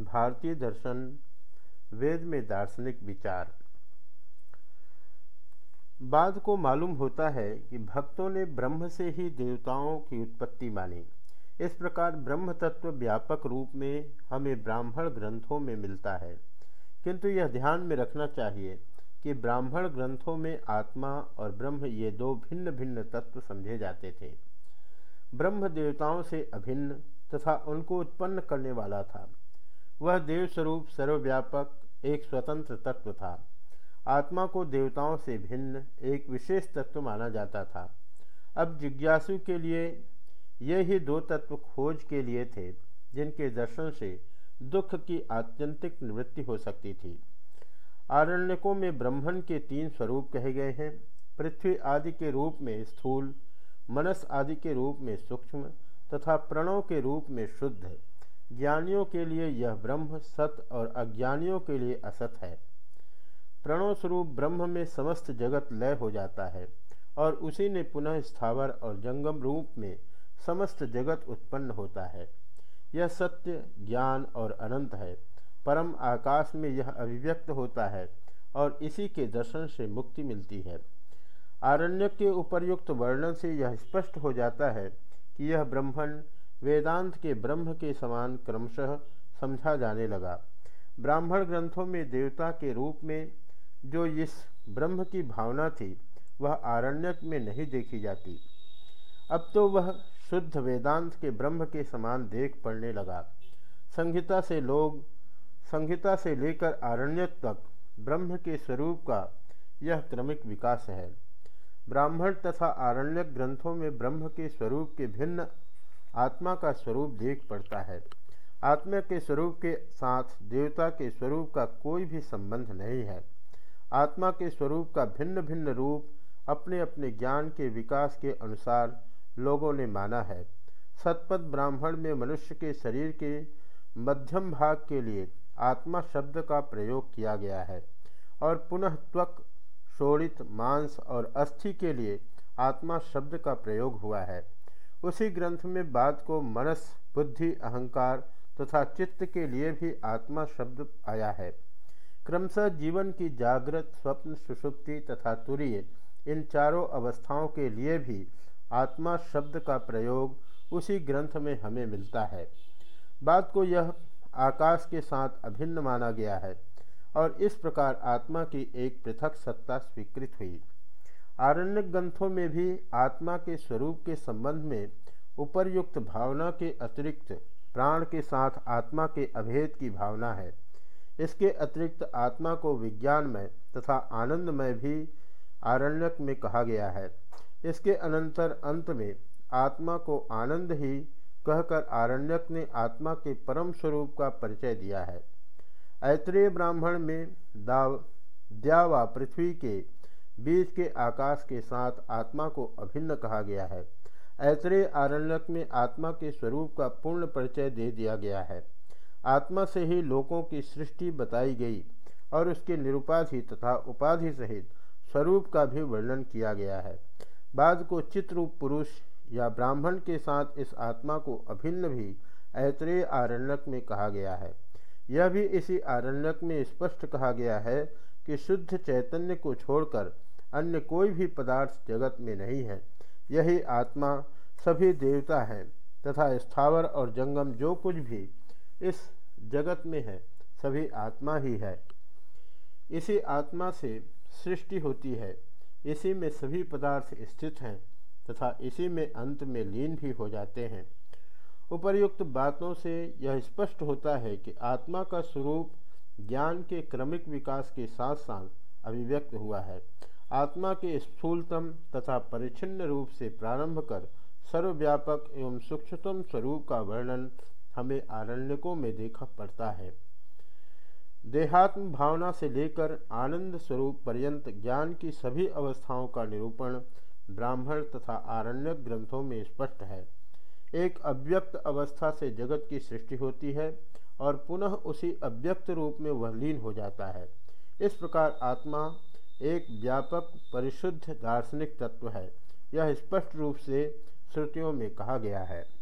भारतीय दर्शन वेद में दार्शनिक विचार। बाद को मालूम होता है कि भक्तों ने ब्रह्म से ही देवताओं की उत्पत्ति मानी। इस प्रकार ब्रह्म तत्व व्यापक रूप में हमें ब्राह्मण ग्रंथों में मिलता है। किंतु यह ध्यान में रखना चाहिए कि ब्राह्मण ग्रंथों में आत्मा और ब्रह्म ये दो भिन्न भिन्न तत्व समझे जाते थे। ब्रह्म देवताओं से अभिन्न तथा उनको उत्पन्न करने वाला था। वह देव स्वरूप सर्वव्यापक, एक स्वतंत्र तत्व था। आत्मा को देवताओं से भिन्न, एक विशेष तत्व माना जाता था। अब जिज्ञासु के लिए ये ही दो तत्व खोज के लिए थे, जिनके दर्शन से दुख की आत्यंतिक निवृत्ति हो सकती थी। आरण्यकों में ब्रह्मण के तीन स्वरूप कहे गए हैं। पृथ्वी आदि के रूप में स्थूल, मनस आदि के रूप में सूक्ष्म तथा प्रणव के रूप में शुद्ध। ज्ञानियों के लिए यह ब्रह्म सत और अज्ञानियों के लिए असत है। प्रणव स्वरूप ब्रह्म में समस्त जगत लय हो जाता है और उसी ने पुनः स्थावर और जंगम रूप में समस्त जगत उत्पन्न होता है। यह सत्य, ज्ञान और अनंत है। परम आकाश में यह अभिव्यक्त होता है और इसी के दर्शन से मुक्ति मिलती है। आरण्य के उपर्युक्त वर्णन से यह स्पष्ट हो जाता है कि यह ब्रह्मण वेदांत के ब्रह्म के समान क्रमशः समझा जाने लगा। ब्राह्मण ग्रंथों में देवता के रूप में जो इस ब्रह्म की भावना थी, वह आरण्यक में नहीं देखी जाती। अब तो वह शुद्ध वेदांत के ब्रह्म के समान देख पड़ने लगा। संहिता से लोग, संहिता से लेकर आरण्यक तक ब्रह्म के स्वरूप का यह क्रमिक विकास है। ब्राह्मण तथा आरण्यक ग्रंथों में ब्रह्म के स्वरूप के भिन्न आत्मा का स्वरूप देख पड़ता है। आत्मा के स्वरूप के साथ देवता के स्वरूप का कोई भी संबंध नहीं है। आत्मा के स्वरूप का भिन्न भिन्न रूप अपने अपने ज्ञान के विकास के अनुसार लोगों ने माना है। सतपथ ब्राह्मण में मनुष्य के शरीर के मध्यम भाग के लिए आत्मा शब्द का प्रयोग किया गया है और पुनः त्वक शोड़ित मांस और अस्थि के लिए आत्मा शब्द का प्रयोग हुआ है। उसी ग्रंथ में बात को मनस, बुद्धि, अहंकार तथा चित्त के लिए भी आत्मा शब्द आया है। क्रमशः जीवन की जागृत, स्वप्न, सुषुप्ति तथा तुरीय इन चारों अवस्थाओं के लिए भी आत्मा शब्द का प्रयोग उसी ग्रंथ में हमें मिलता है। बात को यह आकाश के साथ अभिन्न माना गया है और इस प्रकार आत्मा की एक पृथक सत्ता स्वीकृत हुई। आरण्य ग्रंथों में भी आत्मा के स्वरूप के संबंध में उपर्युक्त भावना के अतिरिक्त प्राण के साथ आत्मा के अभेद की भावना है। इसके अतिरिक्त आत्मा को विज्ञानमय तथा आनंदमय भी आरण्यक में कहा गया है। इसके अनंतर अंत में आत्मा को आनंद ही कहकर आरण्यक ने आत्मा के परम स्वरूप का परिचय दिया है। ऐत्रेय ब्राह्मण में दाव, द्यावा पृथ्वी के बीच के आकाश के साथ आत्मा को अभिन्न कहा गया है। ऐत्रेय आरण्यक में आत्मा के स्वरूप का पूर्ण परिचय दे दिया गया है। आत्मा से ही लोगों की सृष्टि बताई गई और उसके निरुपाधि तथा उपाधि सहित स्वरूप का भी वर्णन किया गया है। बाद को चित्ररूप पुरुष या ब्राह्मण के साथ इस आत्मा को अभिन्न भी ऐतरेय आरण्यक में कहा गया है। यह भी इसी आरण्यक में स्पष्ट कहा गया है कि शुद्ध चैतन्य को छोड़कर अन्य कोई भी पदार्थ जगत में नहीं है। यही आत्मा सभी देवता हैं तथा स्थावर और जंगम जो कुछ भी इस जगत में है, सभी आत्मा ही है। इसी आत्मा से सृष्टि होती है। इसी में सभी पदार्थ स्थित हैं तथा इसी में अंत में लीन भी हो जाते हैं। उपर्युक्त बातों से यह स्पष्ट होता है कि आत्मा का स्वरूप ज्ञान के क्रमिक विकास के साथ साथ अभिव्यक्त हुआ है। आत्मा के स्थूलतम तथा परिच्छिन्न रूप से प्रारंभ कर सर्वव्यापक एवं सूक्ष्मतम स्वरूप का वर्णन हमें आरण्यकों में देखा पड़ता है। देहात्म भावना से लेकर आनंद स्वरूप पर्यंत ज्ञान की सभी अवस्थाओं का निरूपण ब्राह्मण तथा आरण्यक ग्रंथों में स्पष्ट है। एक अव्यक्त अवस्था से जगत की सृष्टि होती है। और पुनः उसी अव्यक्त रूप में वह लीन हो जाता है। इस प्रकार आत्मा एक व्यापक, परिशुद्ध, दार्शनिक तत्व है। यह स्पष्ट रूप से श्रुतियों में कहा गया है।